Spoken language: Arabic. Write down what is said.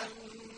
أَنْ